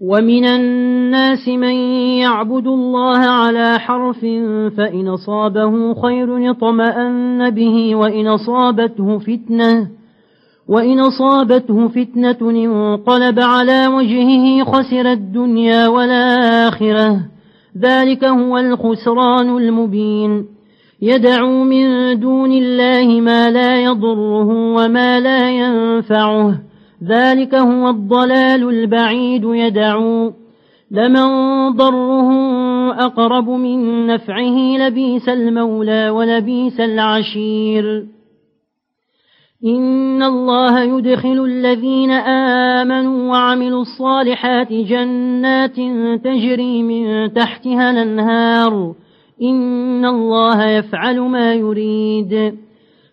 ومن الناس من يعبد الله على حرف فإن أصابه خير اطمأن به وإن أصابته فتنة وإن أصابته فتنة انقلب على وجهه خسر الدنيا والآخرة ذلك هو الخسران المبين يدعو من دون الله ما لا يضره وما لا ينفعه ذلك هو الضلال البعيد يدعو. لمن ضره أقرب من نفعه لبيس المولى ولبيس العشير. إن الله يدخل الذين آمنوا وعملوا الصالحات جنات تجري من تحتها الانهار. إن الله يفعل ما يريد.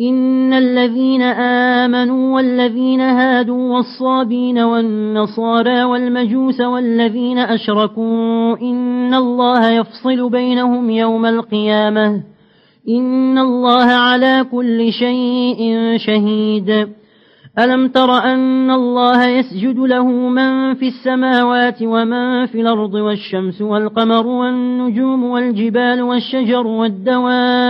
إن الذين آمنوا والذين هادوا والصابين والنصارى والمجوس والذين أشركوا إن الله يفصل بينهم يوم القيامة إن الله على كل شيء شهيد ألم تر أن الله يسجد له من في السماوات ومن في الأرض والشمس والقمر والنجوم والجبال والشجر والدواب